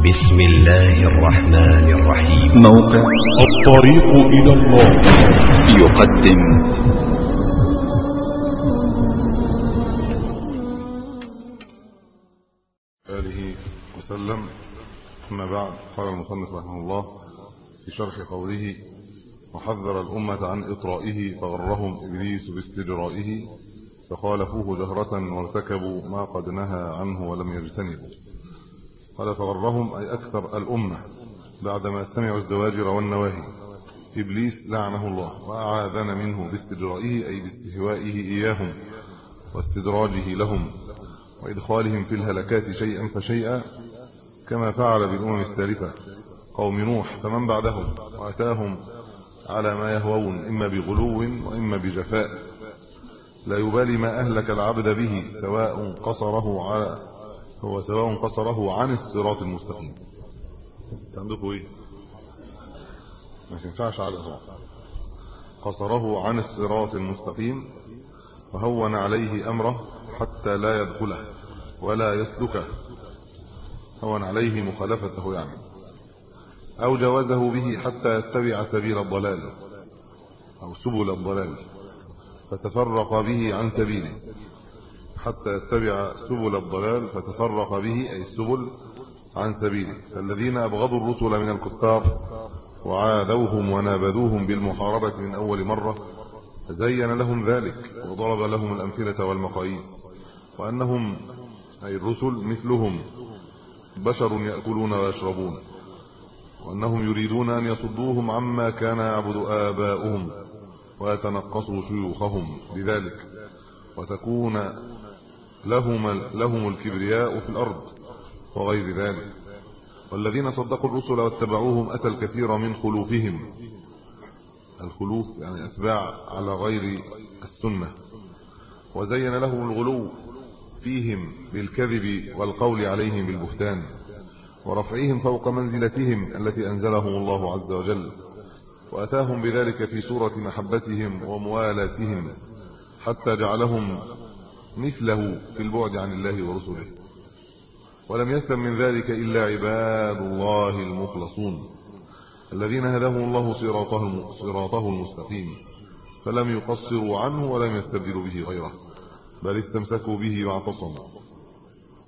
بسم الله الرحمن الرحيم. موقع الطريق إلى الله. يقدم. آله وسلم. أما بعد قال المصنف رحمه الله في شرح قوله وحذر الأمة عن إطرائه فغرهم إبليس باستجرائه فخالفوه جهرة وارتكبوا ما قد نهى عنه ولم يجتنبوا. قال فغرهم أي أكثر الأمة بعدما سمعوا الزواجر والنواهي إبليس لعنه الله وأعاذن منه باستجرائه أي باستهوائه إياهم واستدراجه لهم وإدخالهم في الهلكات شيئا فشيئا كما فعل بالأمم السالفة. قوم نوح فمن بعدهم؟ وأتاهم على ما يهوون إما بغلو وإما بجفاء. لا يبالي ما أهلك العبد به سواء قصره على هو سواء قصره عن الصراط المستقيم. عندكم إيه؟ ما ينفعش على الإطلاق. قصره عن الصراط المستقيم وهون عليه أمره حتى لا يدخله ولا يسلكه. هون عليه مخالفته يعني. أو جوازه به حتى يتبع سبيل الضلال أو سبل الضلال. فتفرق به عن سبيله. حتى يتبع سبل الضلال فتفرق به أي السبل عن سبيله. فالذين أبغضوا الرسل من الكفار وعادوهم ونابذوهم بالمحاربة من أول مرة زين لهم ذلك وضرب لهم الأمثلة والمقاييس. وأنهم أي الرسل مثلهم بشر يأكلون ويشربون. وأنهم يريدون أن يصدوهم عما كان يعبد آباؤهم ويتنقصوا شيوخهم بذلك. وتكون لهم لهم الكبرياء في الأرض وغير ذلك. والذين صدقوا الرسل واتبعوهم أتى الكثير من خلوفهم الخلوف يعني أتباع على غير السنة. وزين لهم الغلو فيهم بالكذب والقول عليهم بالبهتان. ورفعهم فوق منزلتهم التي أنزلهم الله عز وجل. وأتاهم بذلك في سورة محبتهم وموالاتهم. حتى جعلهم مثله في البعد عن الله ورسله. ولم يسلم من ذلك إلا عباد الله المخلصون الذين هداهم الله صراطه, صراطه المستقيم فلم يقصروا عنه ولم يستبدلوا به غيره بل استمسكوا به واعتصموا.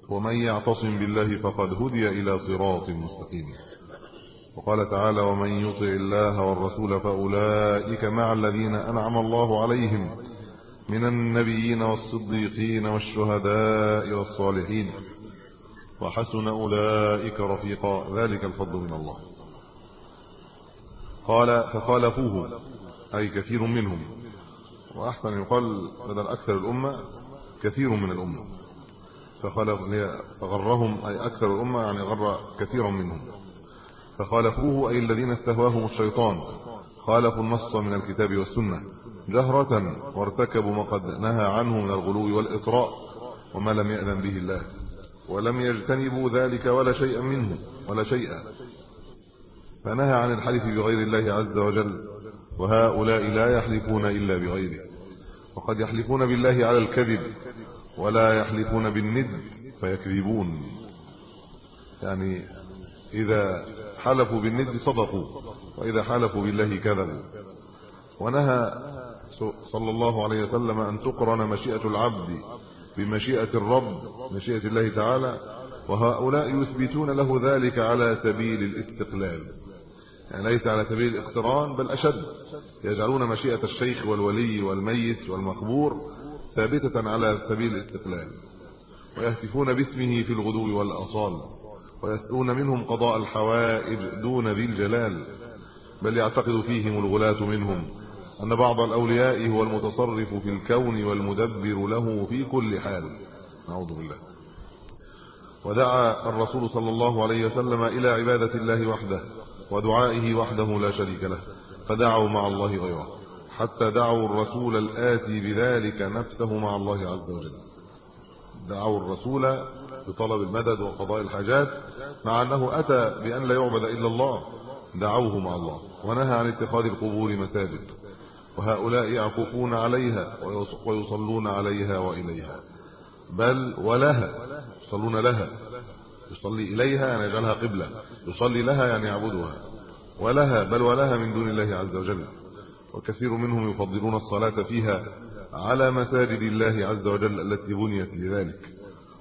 ومن يعتصم بالله فقد هدي إلى صراط مستقيم. وقال تعالى ومن يطع الله والرسول فأولئك مع الذين أنعم الله عليهم من النبيين والصديقين والشهداء والصالحين. وحسن أولئك رفيقا. ذلك الفضل من الله. قال فخالفوه. أي كثير منهم. وأحسن يقال بدل أكثر الأمة كثير من الأمة. فخالف فغرهم أي أكثر الأمة يعني غر كثير منهم. فخالفوه أي الذين استهواهم الشيطان. خالفوا النص من الكتاب والسنة جهرة وارتكبوا ما قد نهى عنه من الغلو والإطراء وما لم يأذن به الله ولم يجتنبوا ذلك ولا شيئا منه ولا شيئا. فنهى عن الحلف بغير الله عز وجل وهؤلاء لا يحلفون إلا بغيره. وقد يحلفون بالله على الكذب ولا يحلفون بالند فيكذبون. يعني إذا حلفوا بالند صدقوا. وإذا حلفوا بالله كذبوا. ونهى صلى الله عليه وسلم أن تقرن مشيئة العبد بمشيئة الرب مشيئة الله تعالى وهؤلاء يثبتون له ذلك على سبيل الاستقلال. يعني ليس على سبيل الاقتران بل أشد. يجعلون مشيئة الشيخ والولي والميت والمقبور ثابتة على سبيل الاستقلال. ويهتفون باسمه في الغدو والأصال ويسألون منهم قضاء الحوائج دون ذي الجلال. بل يعتقد فيهم الغلاة منهم أن بعض الأولياء هو المتصرف في الكون والمدبر له في كل حال. نعوذ بالله. ودعا الرسول صلى الله عليه وسلم إلى عبادة الله وحده ودعائه وحده لا شريك له فدعوا مع الله غيره حتى دعوا الرسول الآتي بذلك نفسه مع الله عز وجل. دعوا الرسول بطلب المدد وقضاء الحاجات مع أنه أتى بأن لا يعبد إلا الله. دعوه مع الله ونهى عن اتخاذ القبور مساجد. وهؤلاء يعكفون عليها ويصلون عليها وإليها. بل ولها يصلون لها. يصلي إليها يعني يجعلها قبلة. يصلي لها يعني يعبدها. ولها بل ولها من دون الله عز وجل. وكثير منهم يفضلون الصلاة فيها على مساجد الله عز وجل التي بنيت لذلك.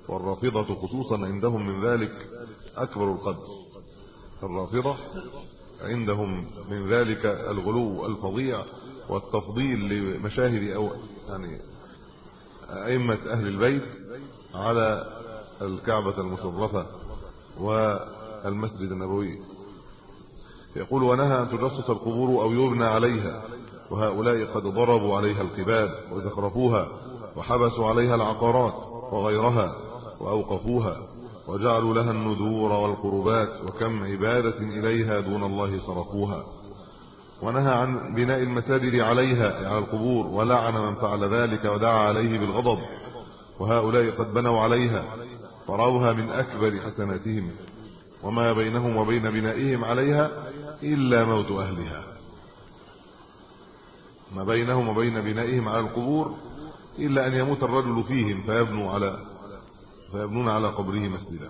والرافضة خصوصا عندهم من ذلك أكبر القدر. الرافضة عندهم من ذلك الغلو الفظيع والتفضيل لمشاهد أو يعني أئمة أهل البيت على الكعبة المشرفة والمسجد النبوي. يقول ونهى أن تجسس القبور أو يبنى عليها وهؤلاء قد ضربوا عليها القباب وزخرفوها وحبسوا عليها العقارات وغيرها وأوقفوها. وجعلوا لها النذور والقربات وكم عبادة إليها دون الله صرفوها ونهى عن بناء المساجد عليها على القبور ولعن من فعل ذلك ودعا عليه بالغضب. وهؤلاء قد بنوا عليها وروها من أكبر حسناتهم. وما بينهم وبين بنائهم عليها إلا موت أهلها. ما بينهم وبين بنائهم على القبور إلا أن يموت الرجل فيهم فيبنوا على فيبنون على قبره مسجدا.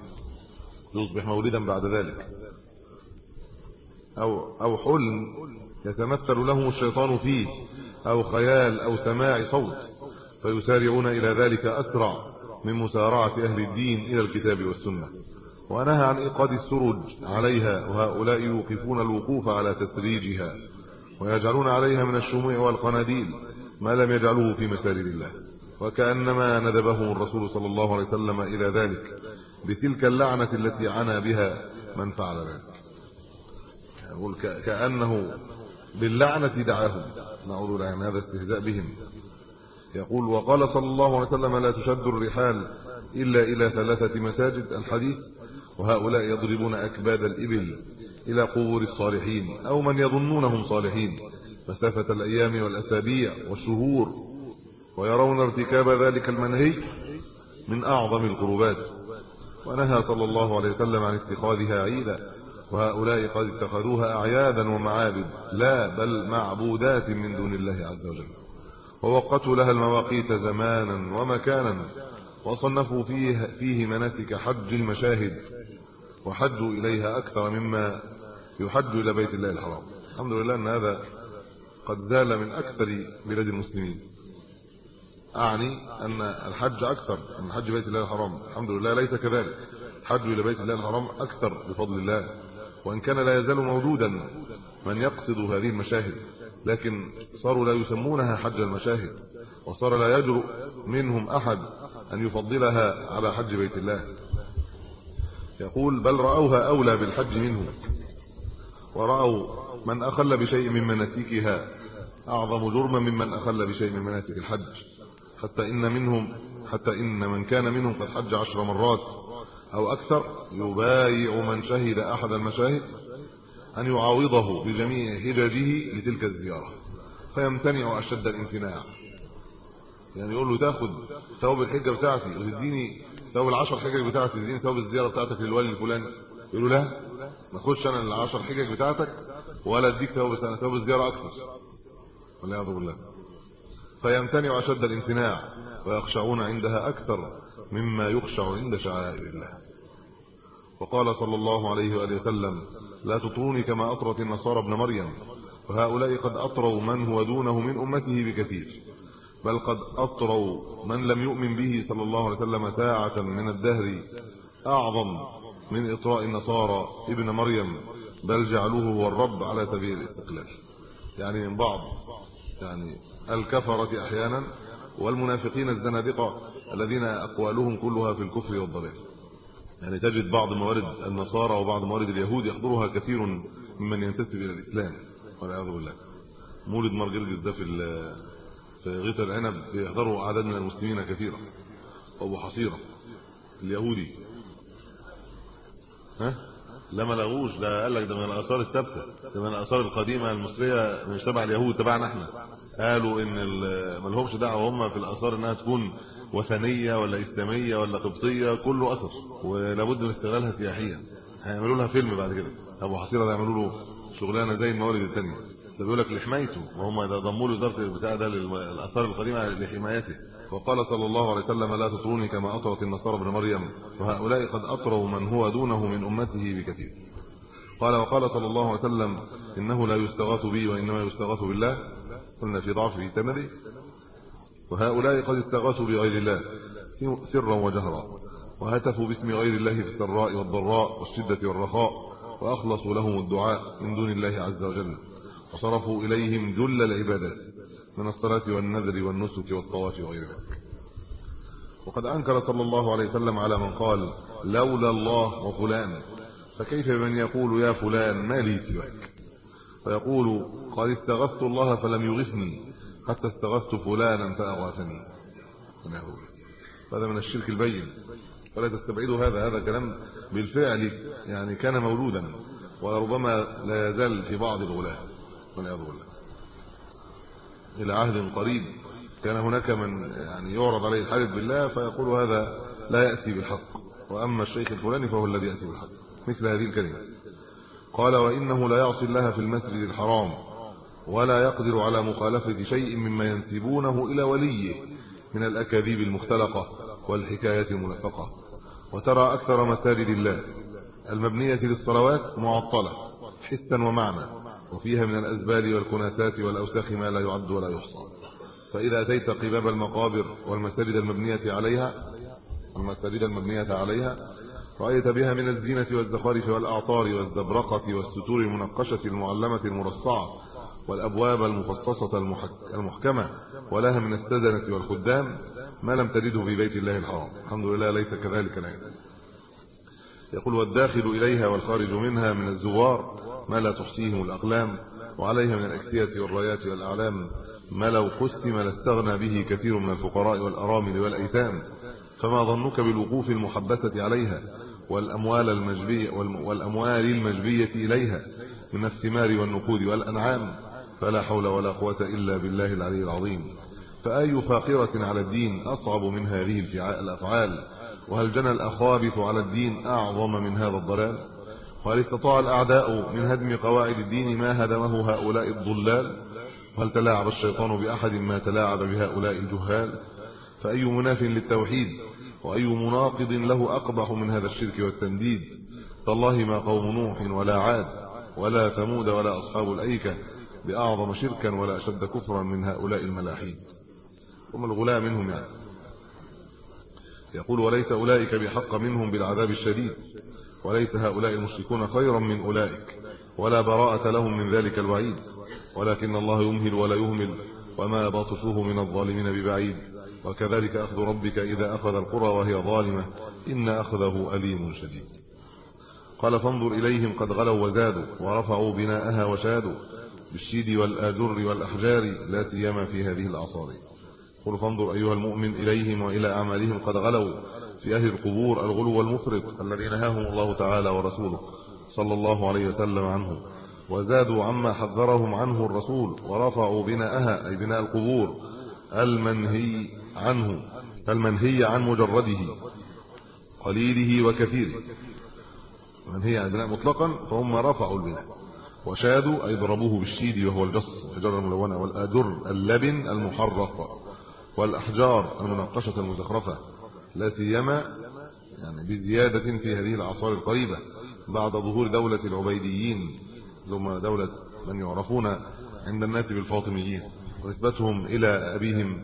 يصبح مولدا بعد ذلك. أو أو حلم يتمثل لهم الشيطان فيه أو خيال أو سماع صوت. فيسارعون إلى ذلك أسرع من مسارعة أهل الدين إلى الكتاب والسنة. ونهى عن إيقاد السرج عليها وهؤلاء يوقفون الوقوف على تسريجها ويجعلون عليها من الشموع والقناديل ما لم يجعلوه في مساجد الله. وكأنما ندبهم الرسول صلى الله عليه وسلم إلى ذلك بتلك اللعنة التي عنا بها من فعل ذلك. يقول كأنه باللعنة دعاهم. نعوذ بالله من هذا استهزاء بهم. يقول وقال صلى الله عليه وسلم لا تشد الرحال إلا إلى ثلاثة مساجد. الحديث وهؤلاء يضربون أكباد الإبل إلى قبور الصالحين أو من يظنونهم صالحين مسافة الأيام والأسابيع والشهور ويرون ارتكاب ذلك المنهي من أعظم القربات. ونهى صلى الله عليه وسلم عن اتخاذها عيدا وهؤلاء قد اتخذوها أعيادا ومعابد لا بل معبودات من دون الله عز وجل. ووقتوا لها المواقيت زمانا ومكانا وصنفوا فيه, فيه مناسك حج المشاهد وحجوا إليها أكثر مما يحج إلى بيت الله الحرام. الحمد لله أن هذا قد زال من أكثر بلاد المسلمين. أعني أن الحج أكثر من حج بيت الله الحرام. الحمد لله ليس كذلك. حج إلى بيت الله الحرام أكثر بفضل الله. وإن كان لا يزال موجودا من يقصد هذه المشاهد لكن صاروا لا يسمونها حج المشاهد وصار لا يجرؤ منهم أحد أن يفضلها على حج بيت الله. يقول بل رأوها أولى بالحج منه ورأوا من أخل بشيء من مناسكها. أعظم جرما ممن أخل بشيء من مناسك الحج. حتى إن منهم حتى إن من كان منهم قد حج عشر مرات أو أكثر يبايع من شهد أحد المشاهد أن يعاوضه بجميع هججه لتلك الزيارة. فيمتنع أشد الامتناع. يعني يقول له تاخد ثواب الحجة بتاعتي وتديني ثواب العشر حجج بتاعتي تديني ثواب الزيارة بتاعتك للولي الفلاني. يقول له لا ما أنا العشر حجج بتاعتك ولا أديك ثواب ثواب الزيارة أكثر. والعياذ بالله. فيمتنع أشد الامتناع ويخشعون عندها أكثر مما يخشع عند شعائر الله. وقال صلى الله عليه وآله وسلم لا تطروني كما أطرت النصارى ابن مريم وهؤلاء قد أطروا من هو دونه من أمته بكثير بل قد أطروا من لم يؤمن به صلى الله عليه وسلم ساعة من الدهر أعظم من إطراء النصارى ابن مريم بل جعلوه هو الرب على سبيل الاستقلال. يعني من بعض يعني الكفرة أحيانا والمنافقين الزنادقة الذين أقوالهم كلها في الكفر والضلال. يعني تجد بعض موارد النصارى وبعض موارد اليهود يحضرها كثير ممن ينتسب إلى الإسلام والعياذ بالله. مولد مرجلجس ده في في غيط العنب بيحضروا أعداد من المسلمين كثيرا أبو حصيرة اليهودي. ها؟ لا ما لغوش ده قال لك ده من الآثار الثابتة ده من الآثار القديمة المصرية مش تبع اليهود تبعنا إحنا. قالوا إن ما لهمش دعوة هم في الآثار إنها تكون وثنية ولا إسلامية ولا قبطية كله أثر ولابد من استغلالها سياحيا. هيعملوا لها فيلم بعد كده. أبو حصيرة ده يعملوا له شغلانة زي الموارد الثانية ده بيقول لك لحمايته وهم ضموا له وزاره البتاع ده للاثار القديمة لحمايته. وقال صلى الله عليه وسلم لا تطروني كما أطرت النصارى ابن مريم وهؤلاء قد أطروا من هو دونه من أمته بكثير. قال وقال صلى الله عليه وسلم إنه لا يستغاث بي وإنما يستغاث بالله. قلنا في ضعف في سنده وهؤلاء قد استغاثوا بغير الله سرا وجهرا وهتفوا باسم غير الله في السراء والضراء والشدة والرخاء وأخلصوا لهم الدعاء من دون الله عز وجل وصرفوا إليهم جل العبادات. من الصلاة والنذر والنسك والطواف وغير ذلك. وقد أنكر صلى الله عليه وسلم على من قال لولا الله وفلان. فكيف بمن يقول يا فلان ما لي سواك؟ فيقول قد استغثت الله فلم يغثني حتى استغثت فلانا فأغاثني. هذا من الشرك البين. فلا تستبعدوا هذا. هذا كلام بالفعل يعني كان مولودا وربما لا يزال في بعض الغلاة. والعياذ بالله. إلى عهد قريب. كان هناك من يعني يعرض عليه الحلف بالله فيقول هذا لا يأتي بالحق وأما الشيخ الفلاني فهو الذي يأتي بالحق. مثل هذه الكلمة. قال وإنه لا يعصي الله في المسجد الحرام ولا يقدر على مخالفة شيء مما ينسبونه إلى وليه من الأكاذيب المختلقة والحكايات الملفقه وترى أكثر مساجد الله المبنية للصلوات معطلة حسا ومعنى. وفيها من الازبال والكناسات والأوساخ ما لا يعد ولا يحصى. فإذا أتيت قباب المقابر والمساجد المبنية عليها المساجد المبنية عليها رأيت بها من الزينة والزخارف والأعطار والزبرقة والستور المنقشة المعلمة المرصعة والأبواب المفصصه المحكمة ولها من السدنة والخدام ما لم تجده في بيت الله الحرام. الحمد لله ليس كذلك الان يقول والداخل إليها والخارج منها من الزوار ما لا تحصيهم الأقلام وعليها من الاكتيه والرايات والأعلام ما لو قسم لاستغنى به كثير من الفقراء والأرامل والأيتام فما ظنك بالوقوف المحبسه عليها والأموال المجبية والأموال المجبية إليها من الثمار والنقود والأنعام فلا حول ولا قوة إلا بالله العلي العظيم فأي فاقرة على الدين أصعب من هذه الأفعال وهل جنى الأخابث على الدين أعظم من هذا الضلال؟ وهل استطاع الأعداء من هدم قواعد الدين ما هدمه هؤلاء الضلال؟ وهل تلاعب الشيطان بأحد ما تلاعب بهؤلاء الجهال؟ فأي مناف للتوحيد وأي مناقض له أقبح من هذا الشرك والتنديد؟ تالله ما قوم نوح ولا عاد ولا ثمود ولا أصحاب الأيكة بأعظم شركا ولا أشد كفرا من هؤلاء الملاحين هم الغلاة منهم يعني؟ يقول وليس أولئك بحق منهم بالعذاب الشديد وليس هؤلاء المشركون خيرا من أولئك ولا براءة لهم من ذلك الوعيد ولكن الله يمهل ولا يهمل وما باطشه من الظالمين ببعيد. وكذلك أخذ ربك إذا أخذ القرى وهي ظالمة إن أخذه أليم شديد. قال فانظر إليهم قد غلوا وزادوا ورفعوا بناءها وشادوا بالشيد والآجر والأحجار لا سيما في هذه الأعصار قل فانظر أيها المؤمن إليهم وإلى أعمالهم قد غلوا في أهل القبور الغلو المفرط الذي نهاهم الله تعالى ورسوله صلى الله عليه وسلم عنه وزادوا عما حذرهم عنه الرسول ورفعوا بناءها أي بناء القبور المنهي عنه المنهي عن مجرده قليله وكثيره. منهي عن البناء مطلقا فهم رفعوا البناء وشادوا أي ضربوه بالشيد وهو الجص الحجارة الملونة والآجر اللبن المحرق والأحجار المنقشة المزخرفة لا سيما يعني بزيادة في هذه الأعصار القريبة بعد ظهور دولة العبيديين ثم دولة من يعرفون عند الناس بالفاطميين. ونسبتهم إلى أبيهم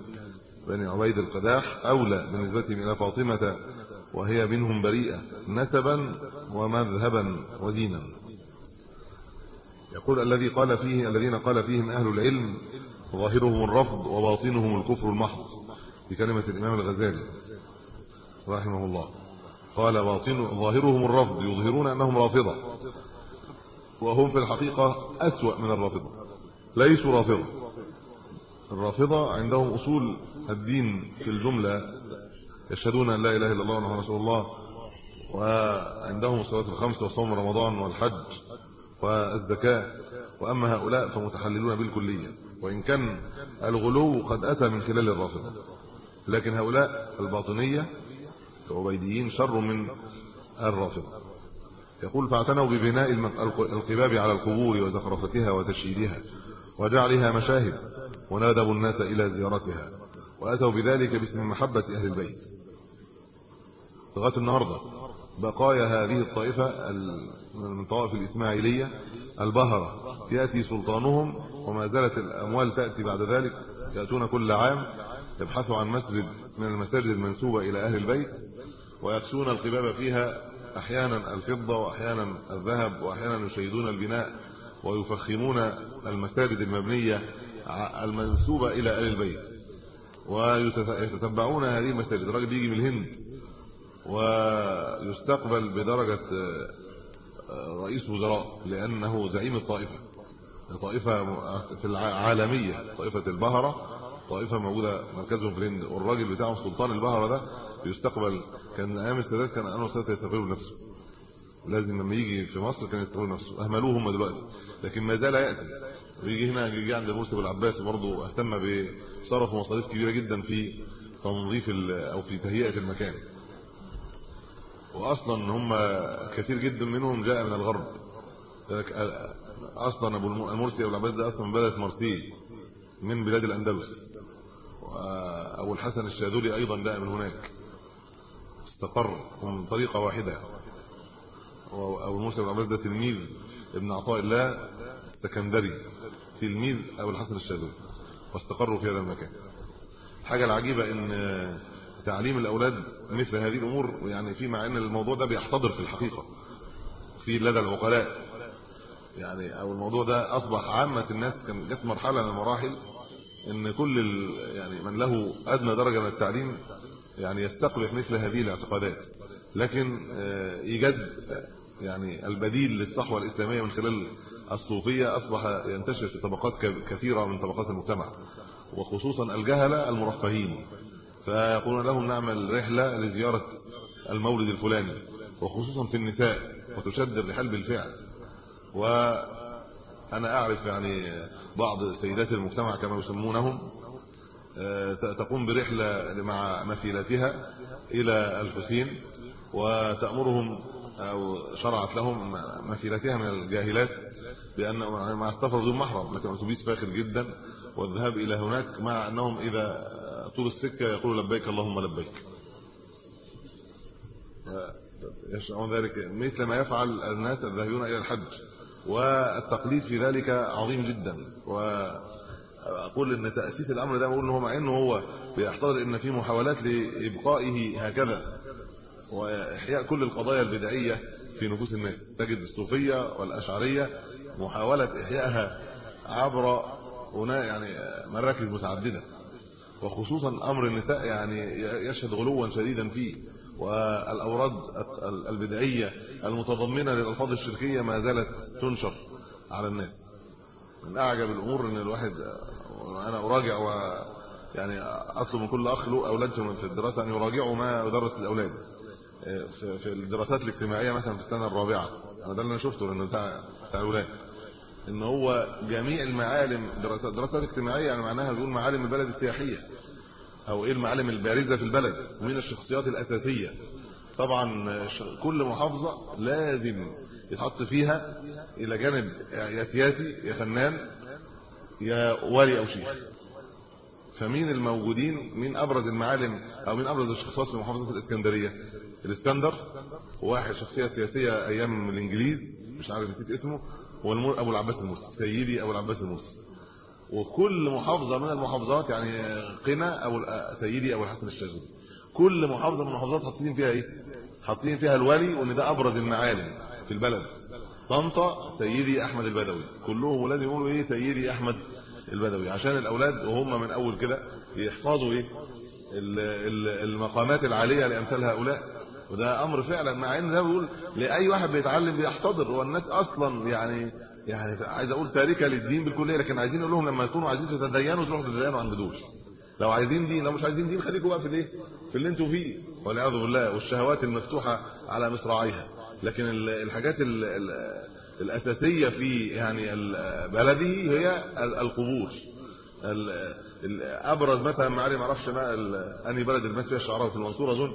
بني عبيد القداح أولى بنسبتهم إلى فاطمة وهي منهم بريئة نسبا ومذهبا ودينا يقول الذي قال فيه الذين قال فيهم أهل العلم ظاهرهم الرفض وباطنهم الكفر المحض بكلمة الإمام الغزالي رحمه الله. قال باطن ظاهرهم الرفض يظهرون أنهم رافضة وهم في الحقيقة أسوأ من الرافضة ليسوا رافضة. الرافضة عندهم أصول الدين في الجملة يشهدون أن لا إله إلا الله وأنه رسول الله وعندهم الصلاة الخمس وصوم رمضان والحج والزكاة وأما هؤلاء فمتحللون بالكلية. وإن كان الغلو قد أتى من خلال الرافضة. لكن هؤلاء الباطنية العبيديين شر من الرافضة. يقول فاعتنوا ببناء القباب على القبور وزخرفتها وتشييدها وجعلها مشاهد ونادبوا الناس إلى زيارتها وأتوا بذلك باسم محبة أهل البيت. لغاية النهارده بقايا هذه الطائفة من طوائف الإسماعيلية البهرة يأتي سلطانهم وما زالت الأموال تأتي بعد ذلك يأتون كل عام يبحثوا عن مسجد من المساجد المنسوبة إلى أهل البيت ويكسون القباب فيها أحيانا الفضة وأحيانا الذهب وأحيانا يشيدون البناء ويفخمون المساجد المبنية المنسوبة إلى أهل البيت. ويتتبعون هذه المساجد. الراجل بيجي من الهند ويستقبل بدرجة آه، رئيس وزراء لأنه زعيم الطائفة. طائفة في العالمية طائفة البهرة طائفة موجودة مركزهم في الهند والراجل بتاعهم سلطان البهرة ده بيستقبل كان أيام السادات كان أنور السادات يستقبله بنفسه. لازم لما يجي في مصر كان يستقبله بنفسه. أهملوه هم دلوقتي. لكن ما زال ياتي ويجي هنا يجي عند مرسي بالعباس برضه اهتم بصرف مصاريف كبيرة جدا في تنظيف أو في تهيئة المكان. واصلا هم كثير جدا منهم جاء من الغرب. أصلا ابو المرسي ابو العباس ده أصلا من بلد مرسي من بلاد الأندلس. وابو الحسن الشاذلي أيضا جاء من هناك. استقر من طريقة واحدة. وابو موسى بن عباس ده تلميذ ابن عطاء الله السكندري تلميذ أبو الحسن الشاذلي. واستقروا في هذا المكان. الحاجة العجيبة إن تعليم الأولاد مثل هذه الأمور يعني في مع إن الموضوع ده بيحتضر في الحقيقة. في لدى العقلاء. يعني أو الموضوع ده أصبح عامة الناس كان جت مرحلة من المراحل إن كل يعني من له أدنى درجة من التعليم يعني يستقبح مثل هذه الاعتقادات. لكن آه، إيجاد يعني البديل للصحوة الإسلامية من خلال الصوفية أصبح ينتشر في طبقات كثيرة من طبقات المجتمع وخصوصا الجهلة المرفهين. فيقولون لهم نعمل رحلة لزيارة المولد الفلاني وخصوصا في النساء وتشد الرحال بالفعل وأنا أعرف يعني بعض سيدات المجتمع كما يسمونهم آه، تقوم برحلة مع مثيلاتها إلى الحسين وتأمرهم أو شرعت لهم مثيلاتها من الجاهلات بأن مع السفر بدون محرم لكن أتوبيس فاخر جدا والذهاب إلى هناك مع أنهم إذا طول السكة يقولوا لبيك اللهم لبيك. يشعرون ذلك مثل ما يفعل الناس الذاهبون إلى الحج. والتقليد في ذلك عظيم جدا. وأقول إن تأسيس الأمر ده بقول إن هو مع إنه هو بيحتضر إن في محاولات لإبقائه هكذا. وإحياء كل القضايا البدعية في نفوس الناس. تجد الصوفية والأشعرية محاولة إحيائها عبر هنا يعني مراكز متعددة. وخصوصا أمر النساء يعني يشهد غلوا شديدا فيه. والأوراد البدعية المتضمنة للألفاظ الشركية ما زالت تنشر على الناس. من أعجب الأمور إن الواحد أنا أراجع و يعني أطلب من كل أخ له أولاد في الدراسة أن يراجعوا ما يدرس للاولاد في الدراسات الاجتماعية مثلا في السنة الرابعة. أنا ده اللي أنا شفته لأنه بتاع بتاع الأولاد. إن هو جميع المعالم دراسات دراسات اجتماعية يعني معناها بيقول معالم البلد السياحية. أو إيه المعالم البارزة في البلد ومين الشخصيات الاساسيه طبعا كل محافظة لازم يتحط فيها إلى جانب يا سياسي يا فنان يا والي أو شيخ. فمين الموجودين؟ مين أبرز المعالم أو مين أبرز الشخصيات في محافظة الإسكندرية؟ الإسكندر واحد شخصية سياسية أيام الإنجليز مش عارف نسيت اسمه هو أبو العباس المرسي سيدي أبو العباس المرسي وكل محافظة من المحافظات يعني قنا أو سيدي ابو الحسن الشاذلي كل محافظة من المحافظات حاطين فيها إيه؟ حاطين فيها الولي وإن ده أبرز المعالم في البلد. طنطا سيدي أحمد البدوي كلهم لازم يقولوا إيه؟ سيدي أحمد البدوي عشان الأولاد وهم من أول كده يحفظوا إيه؟ المقامات العالية لأمثال هؤلاء. وده أمر فعلا مع إن ده بيقول لأي واحد بيتعلم بيحتضر والناس أصلا يعني يعني عايز أقول تاركه للدين بالكلية لكن عايزين نقول لهم لما يكونوا عايزين تتدينوا تروحوا تتدينوا عند دول. لو عايزين دين لو مش عايزين دين خليكم بقى في الايه؟ في اللي أنتوا فيه. والعياذ بالله والشهوات المفتوحة على مصراعيها. لكن الحاجات الأساسية في يعني بلده هي القبور. أبرز مثلا معالم ما أعرفش أنهي بلد المات فيها الشعراوي في المنصورة أظن.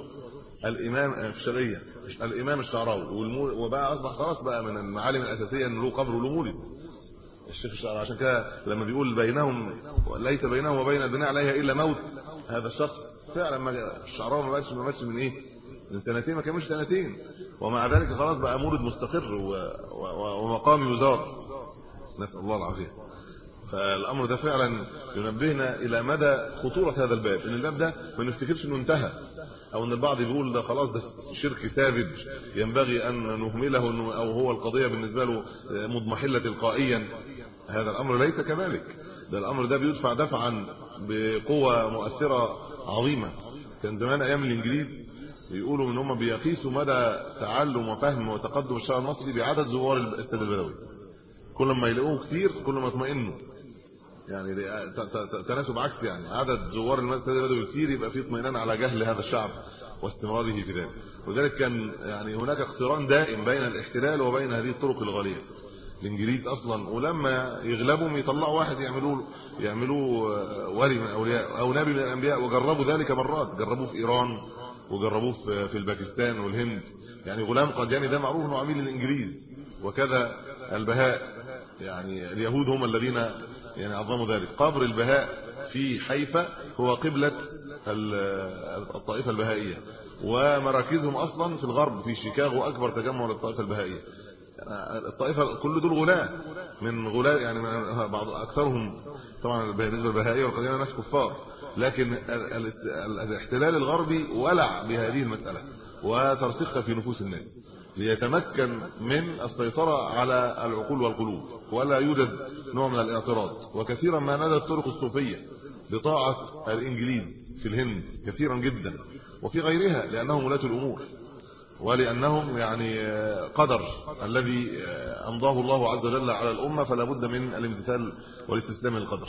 الإمام في الشرقيه الإمام الشعراوي وبقى أصبح خلاص بقى من المعالم الأساسية إن له قبر وله مولد. الشيخ الشعراوي عشان كده لما بيقول بينهم ليس بينهم وبين البناء عليها إلا موت هذا الشخص فعلا ما الشعراوي ما بقاش ما ماتش من إيه؟ من سنتين ما كملش سنتين. ومع ذلك خلاص بقى مورد مستقر. ومقام يزار. نسأل الله العافية. فالأمر ده فعلا ينبهنا إلى مدى خطورة هذا الباب إن الباب ده ما نفتكرش إنه انتهى أو إن البعض بيقول ده خلاص ده شرك ساذج ينبغي أن نهمله أو هو القضية بالنسبة له مضمحلة تلقائيا. هذا الأمر ليس كذلك. ده الأمر ده بيدفع دفعا بقوة مؤثرة عظيمة. كان زمان أيام الإنجليز بيقولوا إن هم بيقيسوا مدى تعلم وفهم وتقدم الشعب المصري بعدد زوار الاستاد البدوي كل ما يلاقوهم كتير كل ما يطمئنوا. يعني تناسب عكسي يعني. عدد زوار المسجد البدوي كتير يبقى في اطمئنان على جهل هذا الشعب واستمراره في ذلك. وذلك كان يعني هناك اقتران دائم بين الاحتلال وبين هذه الطرق الغالية. الإنجليز أصلا ولما يغلبهم يطلعوا واحد يعملوا يعملوا ولي من أولياء أو نبي من الأنبياء وجربوا ذلك مرات. جربوه في إيران وجربوه في الباكستان والهند. يعني غلام قدياني ده معروف إنه عميل الانجليز وكذا البهاء. يعني اليهود هم الذين يعني عظموا ذلك. قبر البهاء في حيفا هو قبلة الطائفة البهائية ومراكزهم أصلا في الغرب في شيكاغو أكبر تجمع للطائفة البهائية. الطائفة كل دول غلاة من غلاة يعني بعض أكثرهم طبعا بالنسبة للبهائية والقديمة ناس كفار. لكن الاحتلال الغربي ولع بهذه المسألة وترسخها في نفوس الناس. ليتمكن من السيطرة على العقول والقلوب ولا يوجد نوع من الاعتراض. وكثيرا ما نادى الطرق الصوفية بطاعة الإنجليز في الهند كثيرا جدا وفي غيرها لأنهم ولاة الأمور ولأنهم يعني قدر الذي أمضاه الله عز وجل على الأمة فلا بد من الامتثال والاستسلام للقدر.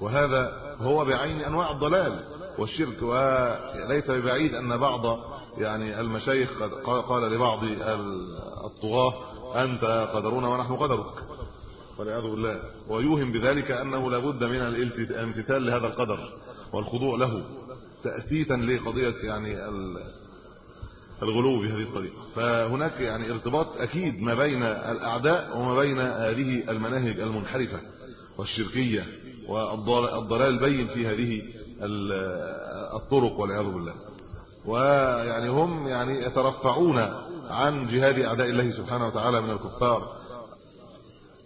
وهذا هو بعين أنواع الضلال والشرك وليس ببعيد أن بعض يعني المشايخ قال لبعض الطغاة أنت قدرنا ونحن قدرك. والعياذ بالله. ويوهم بذلك أنه لابد من الامتثال لهذا القدر والخضوع له تأسيسا لقضية يعني الغلو بهذه الطريقة. فهناك يعني ارتباط أكيد ما بين الأعداء وما بين هذه المناهج المنحرفة والشركية والضلال البين في هذه الطرق والعياذ بالله. ويعني هم يعني يترفعون عن جهاد أعداء الله سبحانه وتعالى من الكفار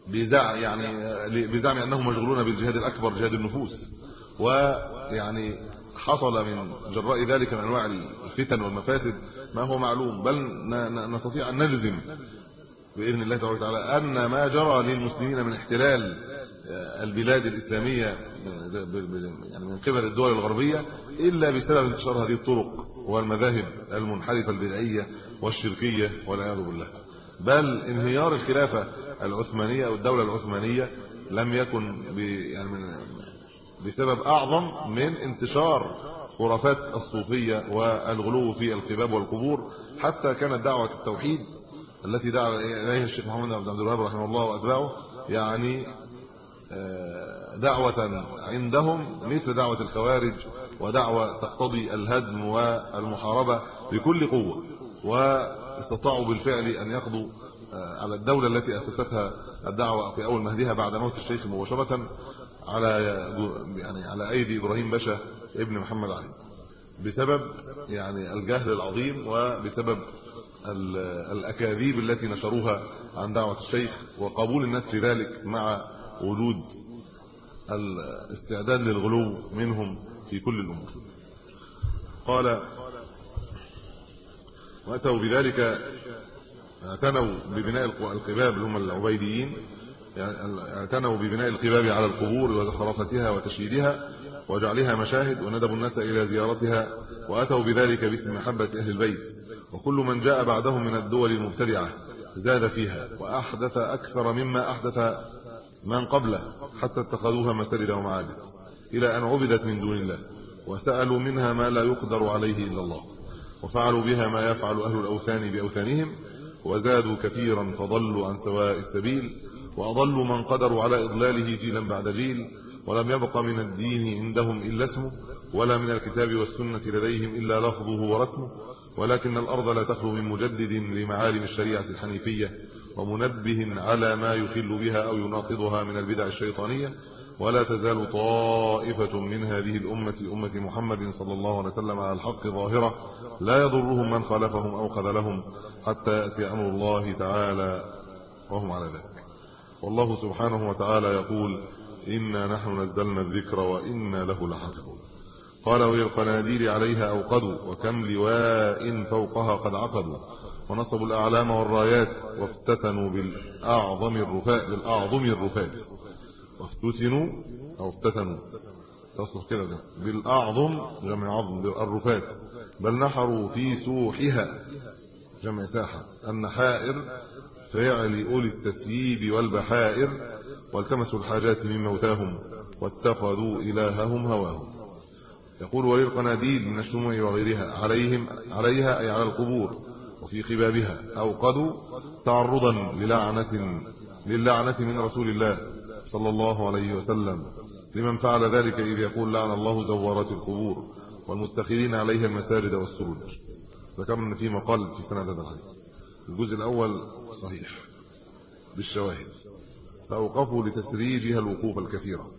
بزعم يعني بزعم أنهم مشغولون بالجهاد الأكبر جهاد النفوس. ويعني حصل من جراء ذلك من أنواع الفتن والمفاسد. ما هو معلوم بل نستطيع أن نجزم بإذن الله تبارك وتعالى أن ما جرى للمسلمين من احتلال البلاد الإسلامية يعني من قبل الدول الغربية إلا بسبب انتشار هذه الطرق. والمذاهب المنحرفة البدعية والشركية والعياذ بالله. بل انهيار الخلافة العثمانية أو الدولة العثمانية لم يكن يعني من بسبب أعظم من انتشار خرافات الصوفية والغلو في القباب والقبور. حتى كانت دعوة التوحيد التي دعا إليها الشيخ محمد بن عبد الوهاب رحمه الله وأتباعه يعني آه، دعوة عندهم مثل دعوة الخوارج ودعوة تقتضي الهدم والمحاربة بكل قوة واستطاعوا بالفعل أن يقضوا آه، على الدولة التي أسستها الدعوة في أول مهدها بعد موت الشيخ مباشرة على يعني على أيدي إبراهيم باشا ابن محمد علي. بسبب يعني الجهل العظيم وبسبب الأكاذيب التي نشروها عن دعوة الشيخ وقبول الناس لذلك مع وجود الاستعداد للغلو منهم في كل الأمور. قال وأتوا بذلك اعتنوا ببناء القباب اللي هم العبيديين اعتنوا ببناء القباب على القبور وزخرفتها وتشييدها وجعلها مشاهد وندبوا الناس إلى زيارتها وأتوا بذلك باسم محبة أهل البيت. وكل من جاء بعدهم من الدول المبتدعة زاد فيها وأحدث أكثر مما أحدث من قبله حتى اتخذوها مساجد ومعابد إلى أن عبدت من دون الله وسألوا منها ما لا يقدر عليه إلا الله وفعلوا بها ما يفعل أهل الأوثان بأوثانهم وزادوا كثيرا فضلوا عن سواء السبيل وأضلوا من قدروا على إضلاله جيلا بعد جيل ولم يبق من الدين عندهم إلا اسمه ولا من الكتاب والسنة لديهم إلا لفظه ورسمه ولكن الأرض لا تخلو من مجدد لمعالم الشريعة الحنيفية ومنبه على ما يخل بها أو يناقضها من البدع الشيطانية ولا تزال طائفة من هذه الأمة أمة محمد صلى الله عليه وسلم على الحق ظاهرة لا يضرهم من خالفهم أو خذلهم حتى يأتي أمر الله تعالى وهم على ذلك. والله سبحانه وتعالى يقول إنا نحن نزلنا الذكر وإنا له لحافظون قال وللقناديل عليها أوقدوا وكم لواء فوقها قد عقدوا ونصبوا الأعلام والرايات وافتتنوا بالأعظم الرفاء بالأعظم الرفات وافتتنوا أو افتتنوا. تصلح كده بالأعظم جمع عظم الرفات بل نحروا في سوحها. جمع ساحة. النحائر فعل أولي التسييب والبحائر والتمسوا الحاجات من موتاهم واتخذوا إلههم هواهم. يقول ولي القناديل من الشموع وغيرها عليهم عليها أي على القبور وفي خبابها أوقدوا تعرضا للعنة للعنة من رسول الله. صلى الله عليه وسلم لمن فعل ذلك إذ يقول لعن الله زوارات القبور والمتخذين عليها المساجد والسروج ذكرنا في مقال في سند هذا الحديث. الجزء الأول صحيح بالشواهد. فاوقفوا لتسريجها الوقوف الكثيرة.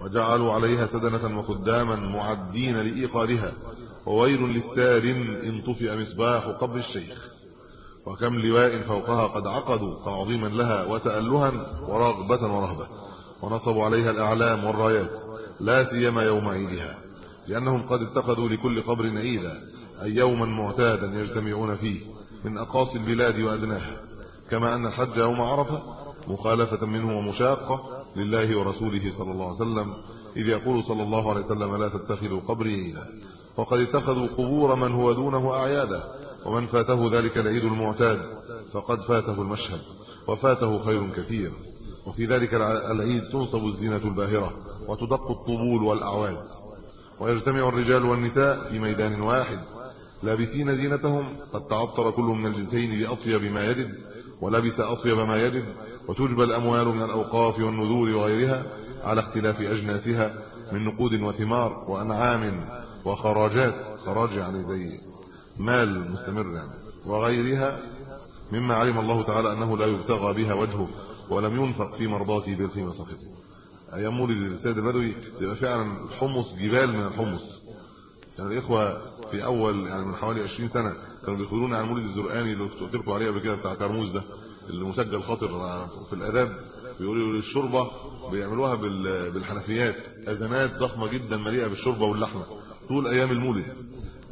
وجعلوا عليها سدنة وخداما معدين لإيقادها. وويل للسار إن طفئ مصباح قبر الشيخ. وكم لواء فوقها قد عقدوا تعظيما لها وتألها ورغبة ورهبة ونصبوا عليها الأعلام والرايات لا سيما يوم عيدها لأنهم قد اتخذوا لكل قبر عيدا أي يوما معتادا يجتمعون فيه من أقاصي البلاد وأدناها كما أن الحج يوم عرفة مخالفة منه ومشاقة لله ورسوله صلى الله عليه وسلم إذ يقول صلى الله عليه وسلم لا تتخذوا قبري عيدا وقد اتخذوا قبور من هو دونه أعيادا ومن فاته ذلك العيد المعتاد فقد فاته المشهد وفاته خير كثير وفي ذلك العيد تنصب الزينة الباهرة وتدق الطبول والأعواد ويجتمع الرجال والنساء في ميدان واحد لابسين زينتهم قد تعطر كل من الجنسين بأطيب ما يجد ولبس أطيب ما يجد وتجبى الأموال من الأوقاف والنذور وغيرها على اختلاف أجناسها من نقود وثمار وأنعام وخراجات. خراج يعني زي مال مستمر يعني وغيرها مما علم الله تعالى أنه لا يبتغى بها وجهه ولم ينفق في مرضاته بل في أيام مولد السيد البدوي تبقى فعلا الحمص جبال من الحمص. يعني الإخوة في أول يعني من حوالي 20 سنة كانوا بيخبرونا عن مولد الزرقاني اللي قلت لكم عليه قبل كده بتاع كرموز ده اللي مسجل خاطر في الأداب بيقولوا الشوربة بيعملوها بالحنفيات اذانات ضخمة جدا مليئة بالشوربة واللحمة طول أيام المولد.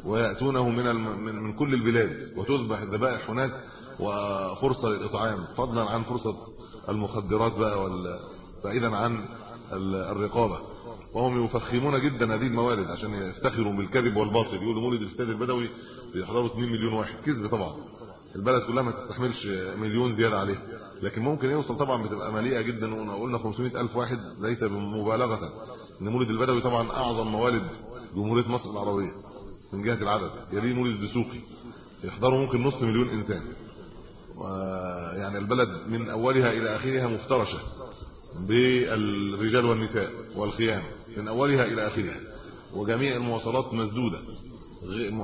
ويأتونه من من كل البلاد وتذبح الذبائح هناك وفرصة للإطعام فضلا عن فرصة المخدرات بقى وال بعيدا عن الرقابة. وهم يفخمون جدا هذه الموارد عشان يفتخروا بالكذب والباطل. يقولوا مولد الاستاد البدوي بيحضروا 2 مليون واحد. كذب طبعا. البلد كلها ما تستحملش مليون زيادة عليه. لكن ممكن يوصل طبعا بتبقى مليئة جدا. وقلنا 500 ألف واحد ليس بمبالغة. إن مولد البدوي طبعا أعظم موالد جمهورية مصر العربية. من جهة العدد. يليه مولد الدسوقي يحضروا ممكن نص مليون إنسان. ويعني البلد من أولها إلى آخرها مفترشة بالرجال والنساء والخيام من أولها إلى آخرها. وجميع المواصلات مسدودة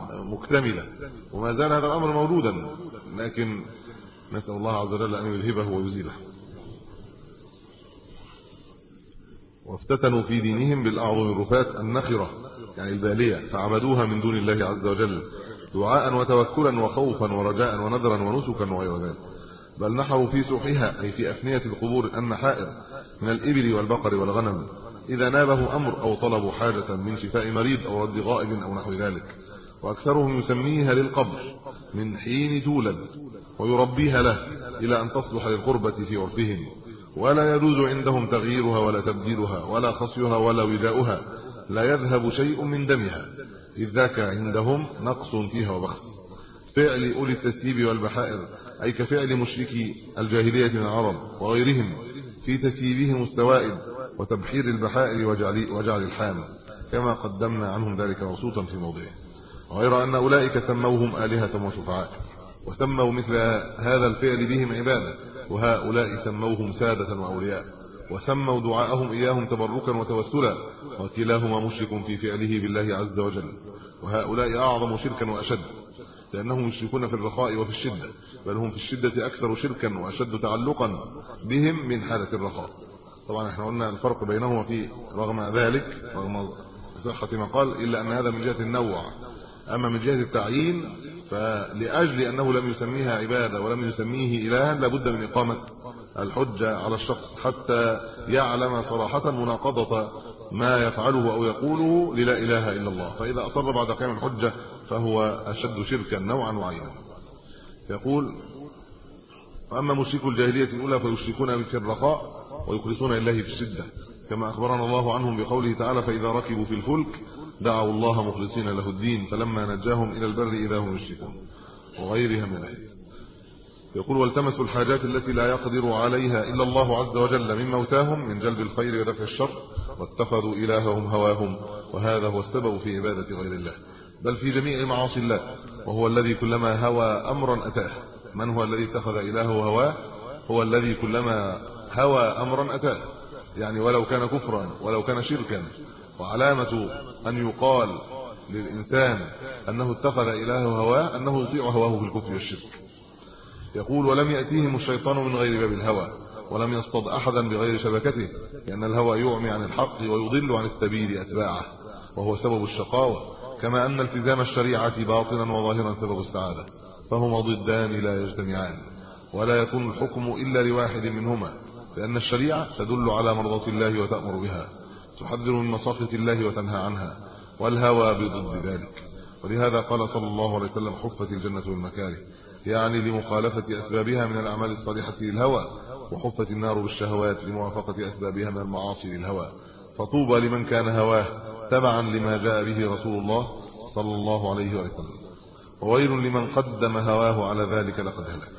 مكتملة. وما زال هذا الأمر موجودا لكن نسأل الله عز وجل أن يذهبه ويزيله. وافتتنوا في دينهم بالأعظم الرفات النخرة. يعني البالية فعبدوها من دون الله عز وجل دعاء وتوكلا وخوفا ورجاء ونذرا ونسكا وغير ذلك. بل نحروا في سوحها أي في أفنية القبور النحائر من الإبل والبقر والغنم إذا نابه أمر أو طلبوا حاجة من شفاء مريض أو رد غائب أو نحو ذلك. وأكثرهم يسميها للقبر من حين تولد ويربيها له إلى أن تصلح للقربة في عرفهم. ولا يجوز عندهم تغييرها ولا تبديلها ولا خصيها ولا وداؤها لا يذهب شيء من دمها إذ ذاك عندهم نقص فيها وبخس. فعل أولي التسييب والبحائر أي كفعل مشركي الجاهلية من العرب وغيرهم في تسييبهم السوائد وتبحير البحائر وجعل, وجعل الحام كما قدمنا عنهم ذلك مبسوطا في موضعه. غير أن أولئك سموهم آلهة وشفعاء وسموا مثل هذا الفعل بهم عبادة وهؤلاء سموهم سادة وأولياء. وسموا دعاءهم إياهم تبركا وتوسلا وكلاهما مشرك في فعله بالله عز وجل. وهؤلاء أعظم شركا وأشد لأنهم يشركون في الرخاء وفي الشدة بل هم في الشدة أكثر شركا وأشد تعلقا بهم من حالة الرخاء. طبعا إحنا قلنا الفرق بينهما في رغم ذلك رغم صحة ما قال إلا أن هذا من جهة النوع. أما من جهة التعيين فلأجل أنه لم يسميها عبادة ولم يسميه الها لابد من إقامة الحجة على الشخص حتى يعلم صراحة مناقضة ما يفعله أو يقوله للا إله إلا الله. فإذا أصر بعد قيام الحجة فهو أشد شركا نوعا وعينا. يقول واما مشركو الجاهلية الأولى فيشركون في الرخاء ويخلصون لله في الشدة. كما أخبرنا الله عنهم بقوله تعالى فإذا ركبوا في الفلك دعوا الله مخلصين له الدين فلما نجاهم إلى البر إذا هم يشركون وغيرها من الايات يقول والتمسوا الحاجات التي لا يقدر عليها إلا الله عز وجل من موتاهم من جلب الخير ودفع الشر واتخذوا إلههم هواهم وهذا هو السبب في عبادة غير الله. بل في جميع معاصي الله وهو الذي كلما هوى امرا أتاه. من هو الذي اتخذ إلهه هواه؟ هو الذي كلما هوى امرا أتاه. يعني ولو كان كفرا ولو كان شركا. وعلامة أن يقال للإنسان أنه اتخذ إلهه هواه أنه يطيع هواه في الكفر والشرك. يقول ولم يأتيهم الشيطان من غير باب الهوى ولم يصطد أحدا بغير شبكته لأن الهوى يعمي عن الحق ويضل عن السبيل أتباعه وهو سبب الشقاوة كما أن التزام الشريعة باطنا وظاهرا سبب السعادة فهما ضدان لا يجتمعان ولا يكون الحكم إلا لواحد منهما لأن الشريعة تدل على مرضاة الله وتأمر بها تحذر من مساخط الله وتنهى عنها والهوى بضد ذلك ولهذا قال صلى الله عليه وسلم حفت الجنة بالمكاره يعني لمخالفة أسبابها من الأعمال الصالحة للهوى وحفت النار بالشهوات لموافقة أسبابها من المعاصي للهوى. فطوبى لمن كان هواه تبعا لما جاء به رسول الله صلى الله عليه وسلم. وويل لمن قدم هواه على ذلك لقد هلك.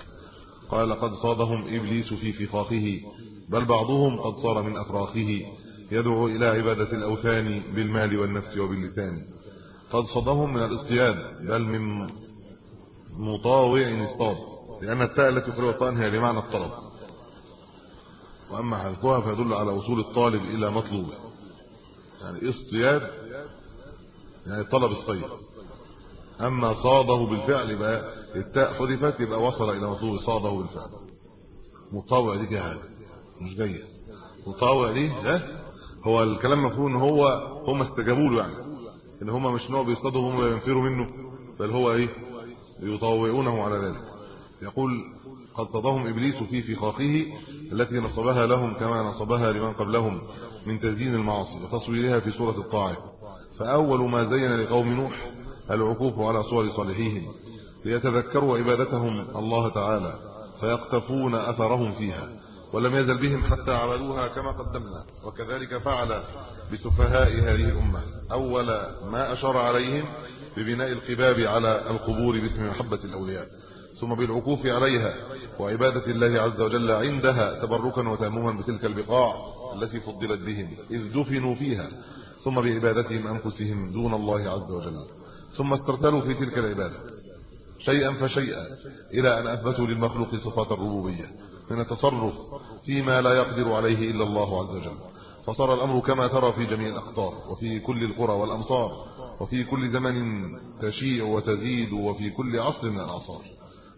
قال قد صادهم إبليس في فخاخه بل بعضهم قد صار من أفراخه يدعو إلى عبادة الأوثان بالمال والنفس وباللسان. قد صدهم من الاصطياد بل من مطاوع اصطاد لأن التاء التي قرأت طان هي لمعنى الطلب. وأما حذفها فيدل على وصول الطالب إلى مطلوبه يعني اصطياد يعني طلب الصيد. أما صاده بالفعل يبقى التاء حذفت يبقى وصل إلى مطلوب صاده بالفعل. مطاوع دي كده مش جاية مطاوع دي ها؟ هو الكلام مفهوم إن هو هم استجابوا له يعني. إن هم مش نوع بيصطادوا هم ينفروا منه. بل هو إيه؟ يطاوعونه على ذلك. يقول قد صدهم إبليس في فخاخه التي نصبها لهم كما نصبها لمن قبلهم من تزيين المعاصي وتصويرها في سورة الطاعة. فأول ما زين لقوم نوح العكوف على صور صالحيهم ليتذكروا عبادتهم الله تعالى فيقتفون أثرهم فيها ولم يزل بهم حتى عبدوها كما قدمنا. وكذلك فعل بسفهاء هذه الأمة. أول ما أشار عليهم ببناء القباب على القبور باسم محبة الأولياء ثم بالعكوف عليها وعبادة الله عز وجل عندها تبركا وتامما بتلك البقاع التي فضلت بهم إذ دفنوا فيها ثم بعبادتهم أنفسهم دون الله عز وجل ثم استرسلوا في تلك العبادة شيئا فشيئا إلى أن أثبتوا للمخلوق صفات الربوبية من التصرف فيما لا يقدر عليه إلا الله عز وجل فصار الأمر كما ترى في جميع الأقطار وفي كل القرى والأمصار وفي كل زمن تشيع وتزيد وفي كل عصر من الاعصار